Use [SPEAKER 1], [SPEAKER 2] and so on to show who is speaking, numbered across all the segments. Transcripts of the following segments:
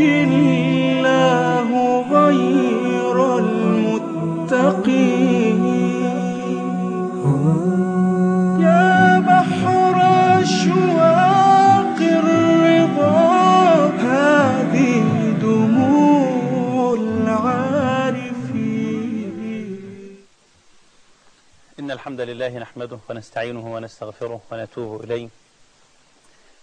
[SPEAKER 1] ينجي الله غير المتقين. يا بحر أشواق الرضا هذه دموع العارفين.
[SPEAKER 2] إن الحمد لله نحمده ونستعينه ونستغفره ونتوب إليه.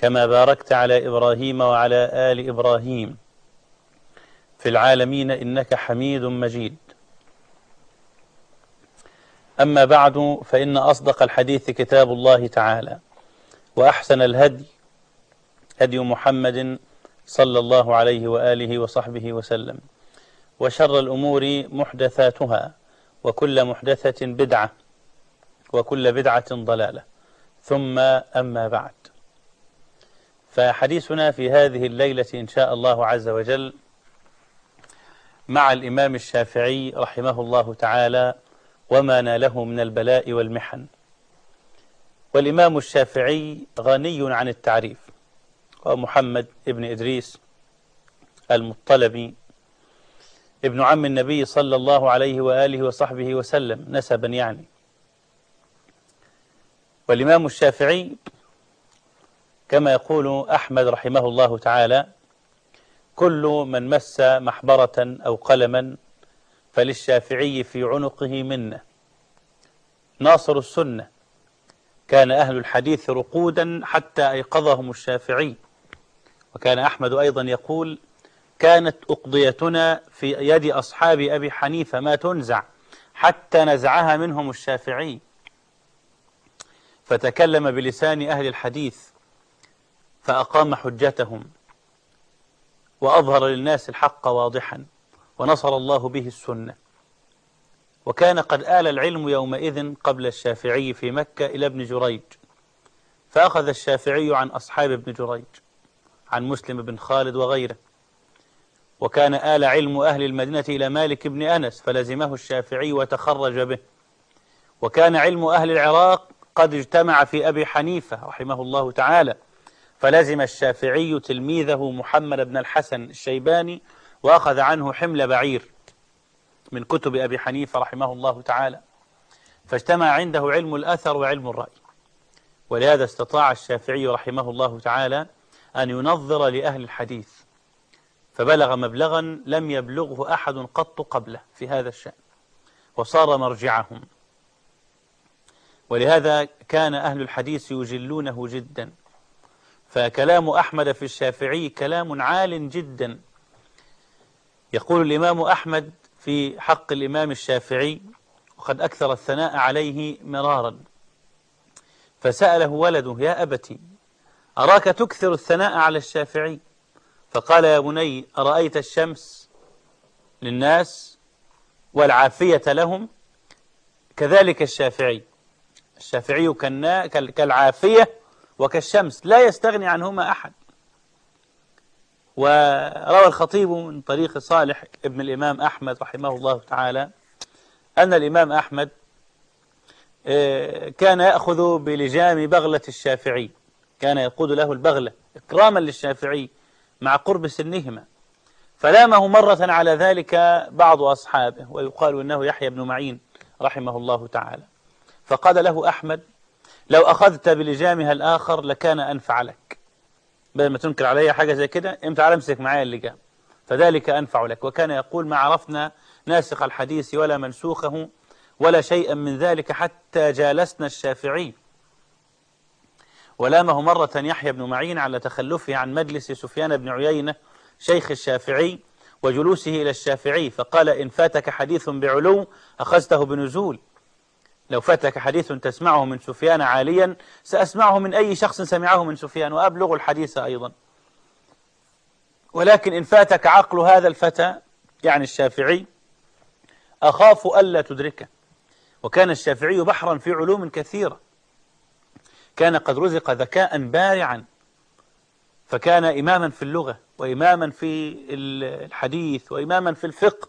[SPEAKER 2] كما باركت على إبراهيم وعلى آل إبراهيم. في العالمين إنك حميد مجيد. أما بعد فإن أصدق الحديث كتاب الله تعالى وأحسن الهدي هدي محمد صلى الله عليه وآله وصحبه وسلم وشر الأمور محدثاتها وكل محدثة بدعة وكل بدعة ضلالة. ثم أما بعد. فحديثنا في هذه الليلة إن شاء الله عز وجل مع الإمام الشافعي رحمه الله تعالى وما ناله من البلاء والمحن. والإمام الشافعي غني عن التعريف ومحمد ابن إدريس المطلبي ابن عم النبي صلى الله عليه وآله وصحبه وسلم نسبا يعني. والإمام الشافعي كما يقول أحمد رحمه الله تعالى كل من مس محبرة أو قلما فللشافعي في عنقه منه. ناصر السنة. كان أهل الحديث رقودا حتى أيقظهم الشافعي. وكان أحمد أيضا يقول كانت أقضيتنا في يد أصحاب أبي حنيفة ما تنزع حتى نزعها منهم الشافعي. فتكلم بلسان أهل الحديث. فأقام حجتهم وأظهر للناس الحق واضحا ونصر الله به السنة. وكان قد آل العلم يومئذ قبل الشافعي في مكة إلى ابن جريج فأخذ الشافعي عن أصحاب ابن جريج عن مسلم بن خالد وغيره. وكان آل علم أهل المدينة إلى مالك بن أنس فلزمه الشافعي وتخرج به. وكان علم أهل العراق قد اجتمع في أبي حنيفة رحمه الله تعالى فلزم الشافعي تلميذه محمد بن الحسن الشيباني وأخذ عنه حمل بعير من كتب أبي حنيفة رحمه الله تعالى فاجتمع عنده علم الأثر وعلم الرأي. ولهذا استطاع الشافعي رحمه الله تعالى أن ينظر لأهل الحديث فبلغ مبلغا لم يبلغه أحد قط قبله في هذا الشأن وصار مرجعهم. ولهذا كان أهل الحديث يجلونه جدا. فكلام أحمد في الشافعي كلام عال جدا. يقول الإمام أحمد في حق الإمام الشافعي وقد أكثر الثناء عليه مرارا فسأله ولده يا أبتي أراك تكثر الثناء على الشافعي؟ فقال يا بني أرأيت الشمس للناس والعافية لهم؟ كذلك الشافعي. الشافعي كالعافية وكالشمس لا يستغني عنهما أحد. وروى الخطيب من طريق صالح ابن الإمام أحمد رحمه الله تعالى أن الإمام أحمد كان يأخذ بلجام بغلة الشافعي. كان يقود له البغلة إكراما للشافعي مع قرب سنهما. فلامه مرة على ذلك بعض أصحابه ويقال إنه يحيى بن معين رحمه الله تعالى. فقال له أحمد لو أخذت بلجامها الآخر لكان أنفع لك. بدل ما تنكر علي حاجة زي كده انت تعالى امسك معايا اللجام. فذلك أنفع لك. وكان يقول ما عرفنا ناسخ الحديث ولا منسوخه ولا شيئا من ذلك حتى جالسنا الشافعي. ولامه مرة يحيى بن معين على تخلفه عن مجلس سفيان بن عيينة شيخ الشافعي وجلوسه إلى الشافعي فقال إن فاتك حديث بعلو أخذته بنزول. لو فاتك حديث تسمعه من سفيان عاليا سأسمعه من أي شخص سمعه من سفيان وأبلغ الحديث أيضا. ولكن إن فاتك عقل هذا الفتى يعني الشافعي أخاف ألا تدركه. وكان الشافعي بحرا في علوم كثيرة. كان قد رزق ذكاء بارعا. فكان إماما في اللغة وإماما في الحديث وإماما في الفقه.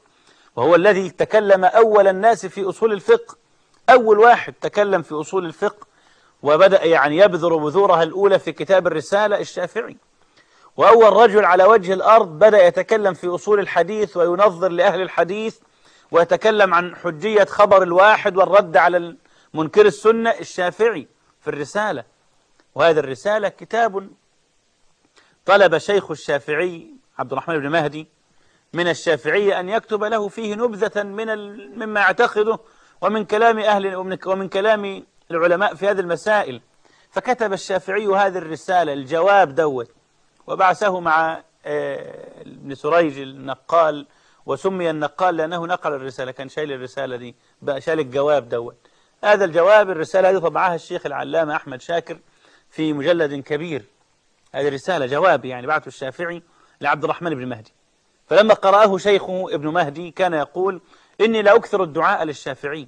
[SPEAKER 2] وهو الذي تكلم أول الناس في أصول الفقه. أول واحد تكلم في أصول الفقه وبدأ يعني يبذر بذورها الأولى في كتاب الرسالة الشافعي. وأول رجل على وجه الأرض بدأ يتكلم في أصول الحديث وينظر لأهل الحديث ويتكلم عن حجية خبر الواحد والرد على منكر السنة الشافعي في الرسالة. وهذه الرسالة كتاب طلب شيخ الشافعي عبد الرحمن بن مهدي من الشافعية أن يكتب له فيه نبذة من مما يعتقده ومن كلام أهل ومن كلام العلماء في هذه المسائل. فكتب الشافعي هذه الرسالة الجواب دوت وبعثه مع آه، ابن سريج النقال وسمي النقال لأنه نقل الرسالة كان شايل الرسالة دي بقى شايل الجواب دوت. هذا الجواب الرسالة هذه طبعها الشيخ العلامة أحمد شاكر في مجلد كبير. هذه رسالة جواب يعني بعثه الشافعي لعبد الرحمن بن مهدي. فلما قرأه شيخه ابن مهدي كان يقول إني لا أكثر الدعاء للشافعي.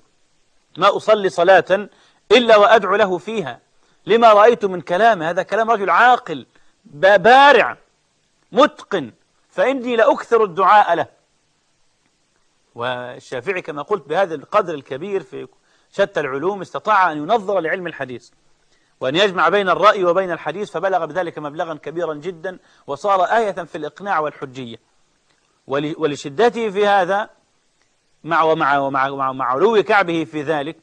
[SPEAKER 2] ما أصلي صلاة إلا وأدعو له فيها. لما رأيت من كلامه هذا كلام رجل عاقل بارع متقن فإني لأكثر الدعاء له. والشافعي كما قلت بهذا القدر الكبير في شتى العلوم استطاع أن ينظر لعلم الحديث وأن يجمع بين الرأي وبين الحديث فبلغ بذلك مبلغا كبيرا جدا وصار آية في الإقناع والحجية. ولشدته في هذا مع ومع ومع مع, مع علو كعبه في ذلك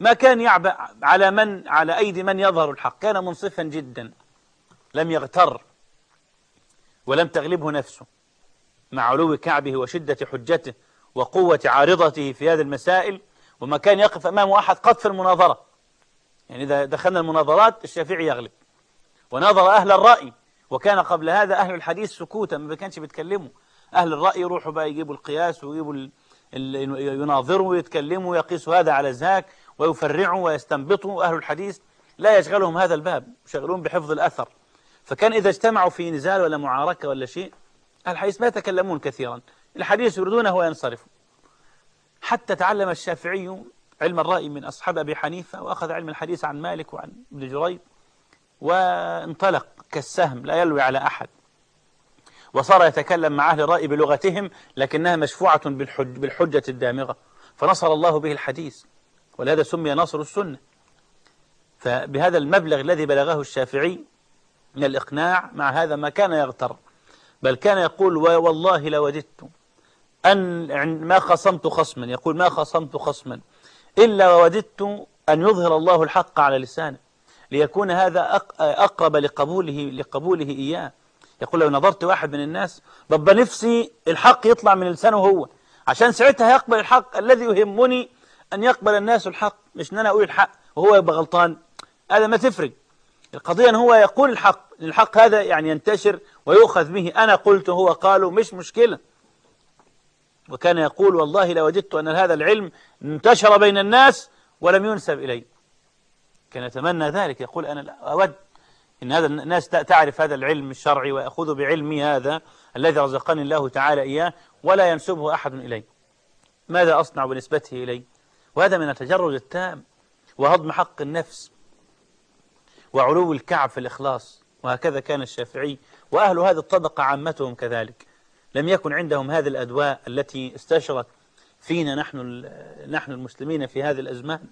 [SPEAKER 2] ما كان يعبأ على من على أيدي من يظهر الحق. كان منصفا جدا لم يغتر ولم تغلبه نفسه. مع علو كعبه وشدة حجته وقوة عارضته في هذه المسائل وما كان يقف أمامه أحد قط في المناظرة. يعني إذا دخلنا المناظرات الشافعي يغلب. وناظر أهل الرأي وكان قبل هذا أهل الحديث سكوتا ما كانش بيتكلموا. أهل الرأي يروحوا بقى يجيبوا القياس ويجيبوا يناظروا ويتكلموا ويقيسوا هذا على ذاك ويفرعوا ويستنبطوا أهل الحديث لا يشغلهم هذا الباب يشغلون بحفظ الأثر. فكان إذا اجتمعوا في نزال ولا معاركة ولا شيء أهل الحديث ما يتكلمون كثيرا. الحديث يريدونه وينصرفوا حتى تعلم الشافعي علم الرأي من أصحاب أبي حنيفة وأخذ علم الحديث عن مالك وعن ابن جريد وانطلق كالسهم لا يلوي على أحد. وصار يتكلم مع أهل الرأي بلغتهم لكنها مشفوعة بالحج بالحجة الدامغة. فنصر الله به الحديث ولهذا سمي نصر السنة. فبهذا المبلغ الذي بلغه الشافعي من الإقناع مع هذا ما كان يغتر. بل كان يقول والله لوددت أن ما خصمت خصما. يقول ما خصمت خصما إلا ووددت أن يظهر الله الحق على لسانه ليكون هذا أقرب لقبوله لقبوله إياه. يقول لو نظرت واحد من الناس ببقى نفسي الحق يطلع من لسانه هو. عشان ساعتها يقبل الحق الذي يهمني أن يقبل الناس الحق مش أن أنا أقول الحق وهو يبقى غلطان. هذا ما تفرق. القضية أن هو يقول الحق الحق هذا يعني ينتشر ويؤخذ به. أنا قلت هو قالوا مش مشكلة. وكان يقول والله لوجدت أن هذا العلم انتشر بين الناس ولم ينسب إلي. كان يتمنى ذلك. يقول أنا أود إن هذا الناس تعرف هذا العلم الشرعي ويأخذ بعلمي هذا الذي رزقني الله تعالى إياه ولا ينسبه أحد إلي. ماذا أصنع بنسبته إلي؟ وهذا من التجرد التام وهضم حق النفس وعلو الكعب في الإخلاص وهكذا كان الشافعي وأهل هذه الطبقة عامتهم كذلك. لم يكن عندهم هذه الأدواء التي استشرت فينا نحن نحن المسلمين في هذه الأزمان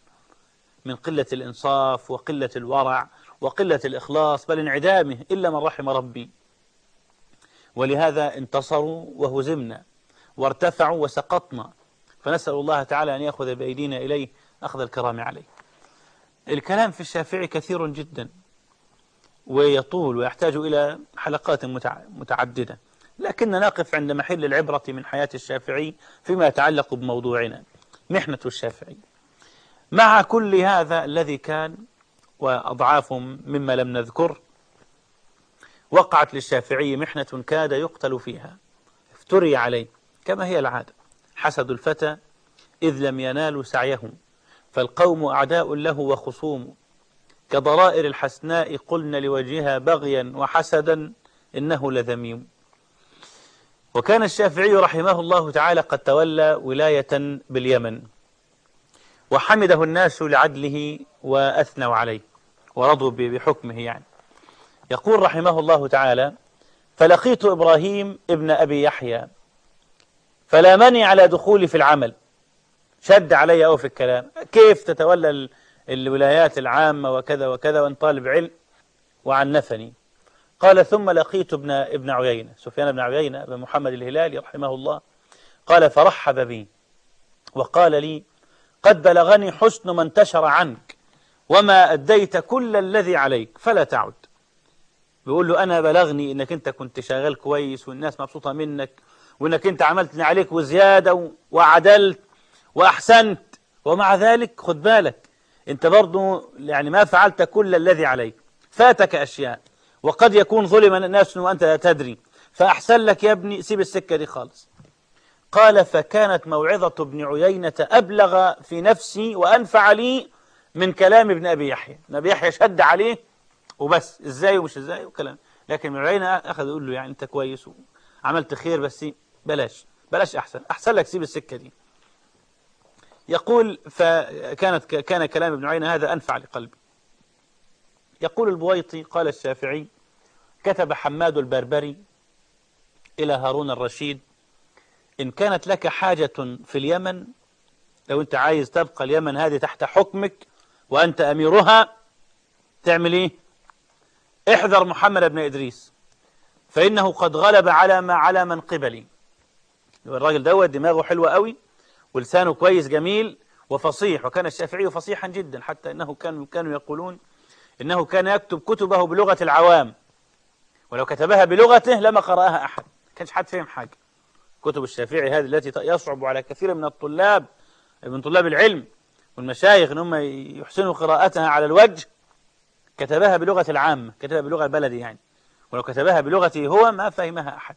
[SPEAKER 2] من قلة الإنصاف وقلة الورع وقلة الإخلاص بل انعدامه إلا من رحم ربي. ولهذا انتصروا وهزمنا وارتفعوا وسقطنا. فنسأل الله تعالى أن يأخذ بأيدينا إليه أخذ الكرام عليه. الكلام في الشافعي كثير جدا ويطول ويحتاج إلى حلقات متعددة. لكننا نقف عند محل العبرة من حياة الشافعي فيما يتعلق بموضوعنا محنة الشافعي. مع كل هذا الذي كان وأضعاف مما لم نذكر وقعت للشافعي محنة كاد يقتل فيها. افتري عليه. كما هي العادة. حسد الفتى إذ لم ينالوا سعيهم. فالقوم أعداء له وخصوم. كضرائر الحسناء قلن لوجهها بغيا وحسدا إنه لذميم. وكان الشافعي رحمه الله تعالى قد تولى ولاية باليمن. وحمده الناس لعدله وأثنوا عليه ورضوا بحكمه يعني. يقول رحمه الله تعالى فلقيت إبراهيم ابن أبي يحيى فلامني على دخولي في العمل. شد علي أو في الكلام. كيف تتولى الولايات العامة وكذا وكذا وأن طالب علم؟ وعنفني. قال ثم لقيت ابن ابن عيينة. سفيان بن عيينة بن محمد الهلالي رحمه الله قال فرحب بي. وقال لي قد بلغني حسن ما انتشر عنك وما أديت كل الذي عليك فلا تعد. بيقول له أنا بلغني إنك أنت كنت شغال كويس والناس مبسوطة منك وإنك أنت عملت عليك وزيادة وعدلت وأحسنت. ومع ذلك خد بالك أنت برضو يعني ما فعلت كل الذي عليك. فاتك أشياء وقد يكون ظلم الناس وأنت لا تدري. فأحسن لك يا ابني سيب السكة دي خالص. قال فكانت موعظة ابن عيينة أبلغ في نفسي وأنفع لي من كلام ابن أبي يحيى. ابن أبي يحيى شد عليه وبس. إزاي ومش إزاي وكلام لكن ابن عيينة أخذ يقول له يعني أنت كويس وعملت خير بس بلاش. بلاش أحسن. أحسن لك سيب السكة دي. يقول فكانت كان كلام ابن عيينة هذا أنفع لقلبي. يقول البويطي قال الشافعي كتب حماد البربري إلى هارون الرشيد إن كانت لك حاجة في اليمن لو أنت عايز تبقى اليمن هذه تحت حكمك وأنت أميرها تعمل إيه؟ احذر محمد بن إدريس فإنه قد غلب على ما على من قبلي. الراجل دوت دماغه حلوة قوي ولسانه كويس جميل وفصيح وكان الشافعي فصيحا جدا حتى إنه كانوا كانوا يقولون إنه كان يكتب كتبه بلغة العوام ولو كتبها بلغته لما قرأها أحد كانش حد فهم حاجة. كتب الشافعي هذه التي يصعب على كثير من الطلاب من طلاب العلم والمشايخ إن هم يحسنوا قراءتها على الوجه. كتبها بلغة العامة كتبها بلغة البلدي يعني. ولو كتبها بلغته هو ما فهمها أحد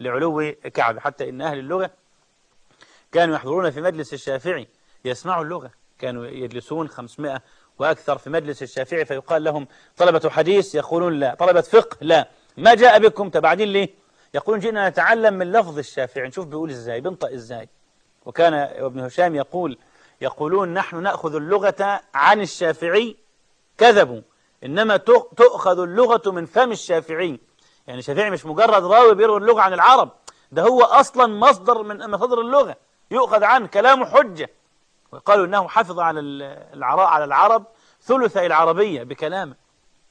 [SPEAKER 2] لعلو كعب حتى إن أهل اللغة كانوا يحضرون في مجلس الشافعي يسمعوا اللغة. كانوا يجلسون 500 وأكثر في مجلس الشافعي فيقال لهم طلبة حديث يقولون لا طلبة فقه لا. ما جاء بكم تبعدين ليه يقولون جئنا نتعلم من لفظ الشافعي. نشوف بيقول إزاي بينطق إزاي. وكان ابن هشام يقول يقولون نحن نأخذ اللغة عن الشافعي. كذبوا. إنما تؤخذ اللغة من فم الشافعي. يعني الشافعي مش مجرد راوي بيروي اللغة عن العرب. ده هو أصلا مصدر من مصادر اللغة. يؤخذ عنه كلامه حجة. وقالوا إنه حفظ على العراء على العرب ثلث العربية بكلامه.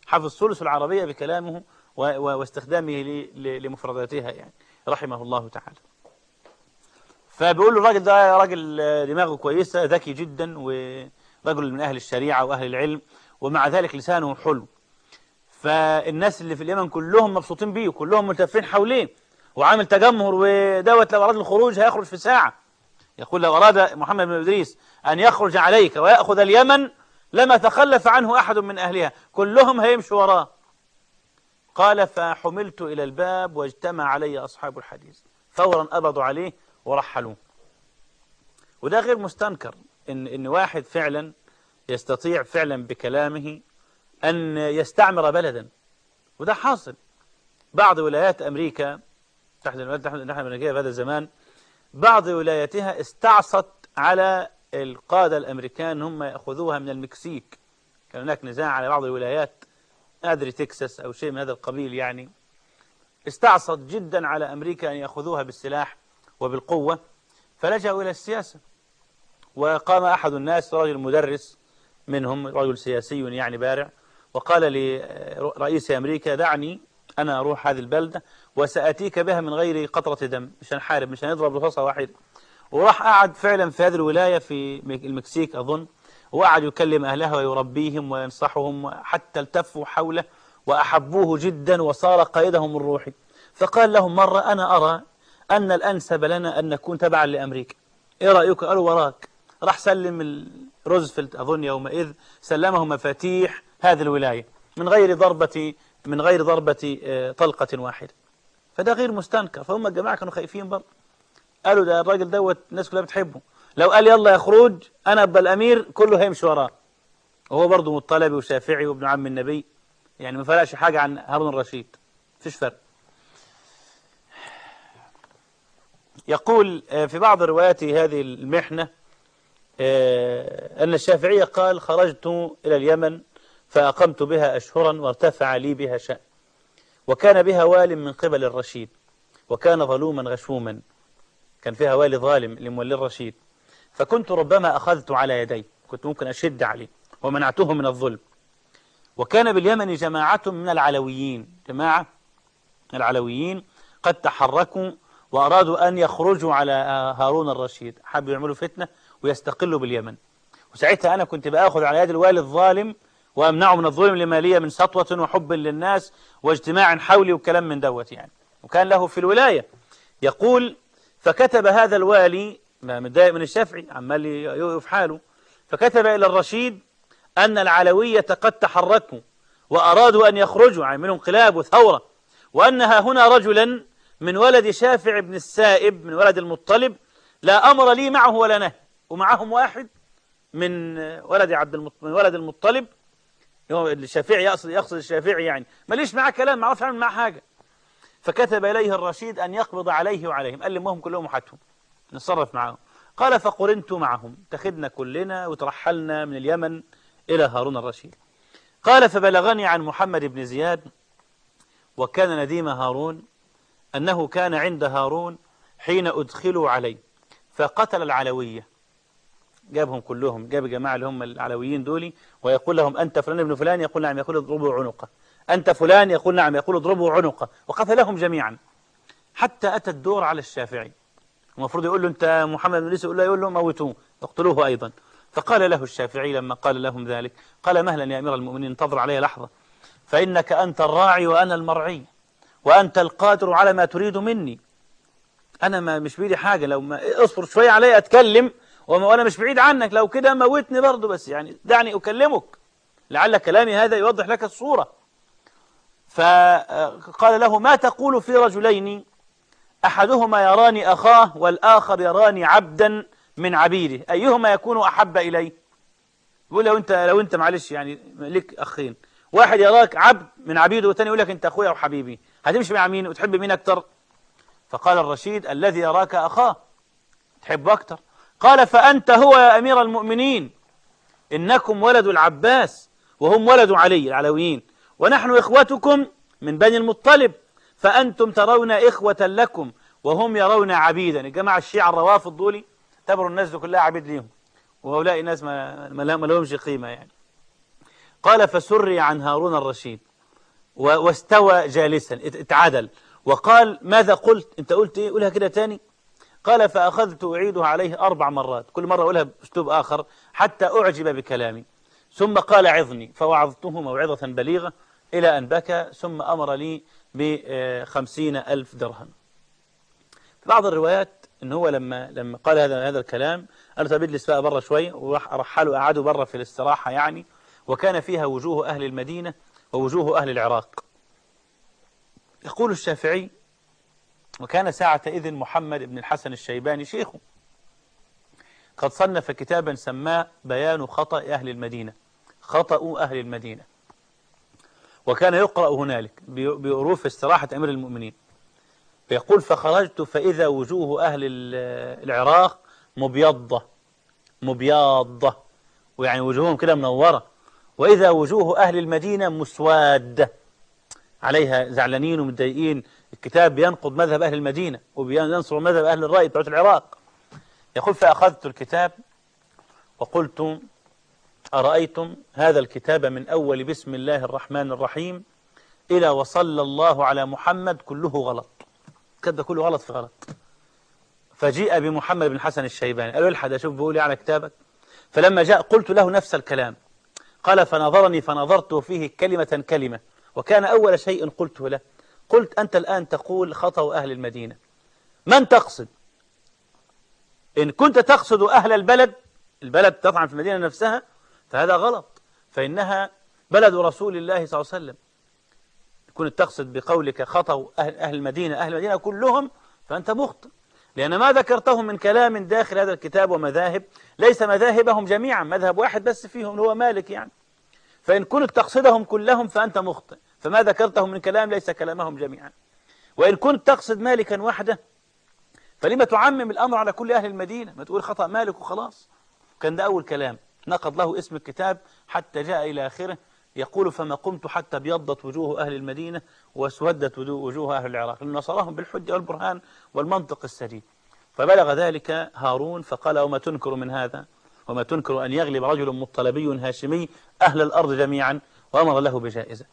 [SPEAKER 2] حفظ ثلث العربية بكلامه واستخدامه لمفرداتها يعني رحمه الله تعالى. فبيقول له الراجل ده راجل دماغه كويسة ذكي جدا ورجل من أهل الشريعة وأهل العلم ومع ذلك لسانه حلو. فالناس اللي في اليمن كلهم مبسوطين بيه وكلهم ملتفين حواليه وعامل تجمهر ودوت لو أراد الخروج هيخرج في ساعة. يقول لو أراد محمد بن إدريس أن يخرج عليك ويأخذ اليمن لما تخلف عنه أحد من أهلها كلهم هيمشوا وراه. قال فحملت إلى الباب واجتمع علي أصحاب الحديث. فورا قبضوا عليه ورحلوه. وده غير مستنكر إن, إن واحد فعلا يستطيع فعلا بكلامه أن يستعمر بلدا. وده حاصل. بعض ولايات أمريكا تحت الولايات الأمريكية في هذا الزمان بعض ولاياتها استعصت على القادة الأمريكان هم يأخذوها من المكسيك. كان هناك نزاع على بعض الولايات. أدري تكساس أو شيء من هذا القبيل يعني استعصت جدا على أمريكا أن يأخذوها بالسلاح وبالقوة فلجأوا إلى السياسة. وقام أحد الناس رجل مدرس منهم رجل سياسي يعني بارع وقال لرئيس أمريكا دعني أنا أروح هذه البلدة وسأتيك بها من غير قطرة دم مش هنحارب مش هنضرب رصاصة واحدة. وراح قعد فعلا في هذه الولاية في المكسيك أظن. وقعد يكلم أهلها ويربيهم وينصحهم حتى التفوا حوله وأحبوه جدا وصار قائدهم الروحي. فقال لهم مرة أنا أرى أن الأنسب لنا أن نكون تبعا لأمريكا. إيه رأيك؟ قالوا وراك. راح سلم روزفلت أظن يومئذ سلمه مفاتيح هذه الولاية من غير ضربة من غير ضربة آه، طلقة واحدة. فده غير مستنكر. فهم الجماعة كانوا خايفين برضه. قالوا ده الراجل دوت الناس كلها بتحبه. لو قال يلا يخرج أنا أبقى الأمير كله هيمشي وراه. وهو برضه مطلبي وشافعي وابن عم النبي. يعني ما فرقش حاجة عن هارون الرشيد. فيش فرق. يقول آه، في بعض روايات هذه المحنة آه، أن الشافعية قال خرجت إلى اليمن فأقمت بها أشهرا وارتفع لي بها شأن. وكان بها وال من قبل الرشيد. وكان ظلوما غشوما. كان فيها والي ظالم لمولي الرشيد. فكنت ربما أخذت على يدي كنت ممكن أشد عليه ومنعته من الظلم. وكان باليمن جماعة من العلويين جماعة العلويين قد تحركوا وأرادوا أن يخرجوا على هارون الرشيد حبوا يعملوا فتنة ويستقلوا باليمن. وساعتها أنا كنت بأخذ على يد الوالي الظالم وأمنعه من الظلم لما لي من سطوة وحب للناس واجتماع حولي وكلام من دوت يعني. وكان له في الولاية يقول فكتب هذا الوالي متضايق من الشافعي عمال يوقف حاله. فكتب إلى الرشيد أن العلوية قد تحركوا وأرادوا أن يخرجوا يعني منهم انقلاب وثورة وأنها هنا رجلا من ولد شافع بن السائب من ولد المطلب لا أمر لي معه ولا نهي ومعهم واحد من ولد عبد المط... من ولد المطلب الشافعي يقصد يقصد الشافعي يعني. ماليش معاه كلام ما اعمل معاه حاجة. فكتب إليه الرشيد أن يقبض عليه وعليهم قال لمهم كلهم وحدهم نتصرف معاهم. قال فقرنت معهم. اتخذنا كلنا وترحلنا من اليمن إلى هارون الرشيد. قال فبلغني عن محمد بن زياد وكان نديم هارون أنه كان عند هارون حين أدخلوا عليه. فقتل العلوية. جابهم كلهم. جاب جماعة اللي هم العلويين دولي ويقول لهم أنت فلان ابن فلان؟ يقول نعم يقول اضربوا عنقه. أنت فلان؟ يقول نعم يقول اضربوا عنقه. وقتلهم جميعا. حتى أتى الدور على الشافعي. المفروض يقول له أنت محمد بن يقول له يقول له موتوه. اقتلوه أيضا. فقال له الشافعي لما قال لهم ذلك قال مهلا يا أمير المؤمنين انتظر علي لحظة. فإنك أنت الراعي وأنا المرعي وأنت القادر على ما تريد مني. أنا ما مش بيدي حاجة لو ما اصبر شوية علي أتكلم وأنا مش بعيد عنك. لو كده موتني برضه بس يعني دعني أكلمك. لعل كلامي هذا يوضح لك الصورة. فقال له ما تقول في رجلين؟ أحدهما يراني أخاه والآخر يراني عبدا من عبيده. أيهما يكون أحب إليه يقول لو أنت لو أنت معلش يعني لك أخين. واحد يراك عبد من عبيده والثاني يقول لك أنت أخويا وحبيبي. هتمشي مع مين وتحب مين أكتر؟ فقال الرشيد الذي يراك أخاه. تحبه أكتر. قال فأنت هو يا أمير المؤمنين. إنكم ولد العباس وهم ولد علي العلويين. ونحن إخوتكم من بني المطلب. فأنتم ترون إخوة لكم وهم يرون عبيدا. الجماعة الشيعة الروافض دولي اعتبروا الناس دي كلها عبيد ليهم وهؤلاء الناس ما, ما لهمش قيمة يعني. قال فسري عن هارون الرشيد واستوى جالسا اتعدل وقال ماذا قلت؟ انت قلت إيه؟ قولها كده تاني. قال فأخذت أعيدها عليه أربع مرات كل مرة أقولها بأسلوب آخر حتى أعجب بكلامي. ثم قال عظني فوعظته موعظة بليغة إلى أن بكى ثم أمر لي بخمسين ألف درهم. بعض الروايات إن هو لما لما قال هذا هذا الكلام قال طب اجلس بقى بره شوية وراح رحلوا قعدوا بره في الاستراحة يعني وكان فيها وجوه أهل المدينة ووجوه أهل العراق. يقول الشافعي وكان ساعة إذن محمد بن الحسن الشيباني شيخه قد صنف كتابا سماه بيان خطأ أهل المدينة خطأ أهل المدينة. وكان يقرأ هنالك بأروف استراحة أمير المؤمنين. فيقول فخرجت فإذا وجوه أهل العراق مبيضة مبيضة. ويعني وجوههم كده منورة. وإذا وجوه أهل المدينة مسودة عليها زعلانين ومتضايقين. الكتاب بينقض مذهب أهل المدينة وبينصر مذهب أهل الرأي بتوع العراق. يقول فأخذت الكتاب وقلت أرأيتم هذا الكتاب من أول بسم الله الرحمن الرحيم؟ إلى وصلى الله على محمد كله غلط. الكتاب ده كله غلط في غلط. فجيء بمحمد بن حسن الشيباني. قالوا الحد أشوف بيقول على كتابك. فلما جاء قلت له نفس الكلام. قال فنظرني فنظرت فيه كلمة كلمة وكان أول شيء قلته له. قلت أنت الآن تقول خطأ أهل المدينة. من تقصد؟ إن كنت تقصد أهل البلد البلد تطعن في المدينة نفسها فهذا غلط. فإنها بلد رسول الله صلى الله عليه وسلم. كنت تقصد بقولك خطأ أهل, أهل المدينة. أهل المدينة كلهم فأنت مخطئ. لأن ما ذكرته من كلام داخل هذا الكتاب ومذاهب. ليس مذاهبهم جميعا. مذهب واحد بس فيهم هو مالك يعني. فإن كنت تقصدهم كلهم فأنت مخطئ. فما ذكرته من كلام ليس كلامهم جميعا. وإن كنت تقصد مالكا وحده فلما تعمم الأمر على كل أهل المدينة؟ ما تقول خطأ مالك وخلاص. كان ده أول كلام. نقض له اسم الكتاب حتى جاء إلى آخره. يقول فما قمت حتى ابيضت وجوه أهل المدينة واسودت وجوه أهل العراق. نصرهم بالحجة والبرهان والمنطق السليم فبلغ ذلك هارون فقال وما تنكر من هذا؟ وما تنكر أن يغلب رجل مطلبي هاشمي أهل الأرض جميعا وأمر له بجائزة.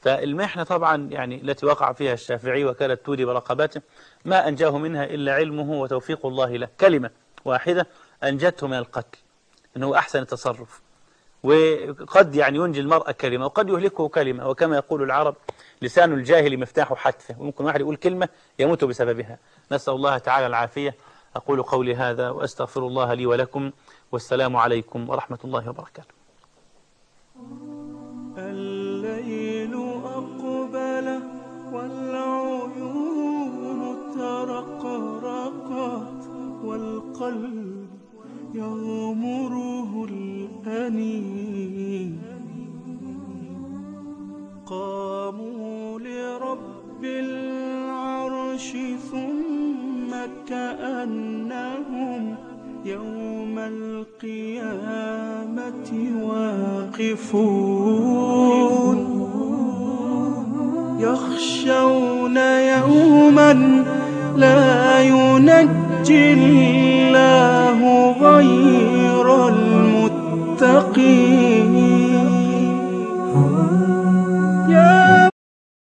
[SPEAKER 2] فالمحنة طبعا يعني التي وقع فيها الشافعي وكانت تودي برقباته ما أنجاه منها إلا علمه وتوفيق الله له. كلمة واحدة أنجته من القتل. أنه أحسن التصرف. وقد يعني ينجي المرأة كلمة وقد يهلكه كلمة وكما يقول العرب لسان الجاهل مفتاح حتفه. وممكن واحد يقول كلمة يموت بسببها. نسأل الله تعالى العافية. أقول قولي هذا وأستغفر الله لي ولكم. والسلام عليكم ورحمة الله وبركاته.
[SPEAKER 1] الليل أقبل والعيون ترقرقت والقلب يغمره الأنين قاموا لرب العرش ثم كأنهم يوم القيامة واقفون. يخشون يوما لا ينجي الله غيره.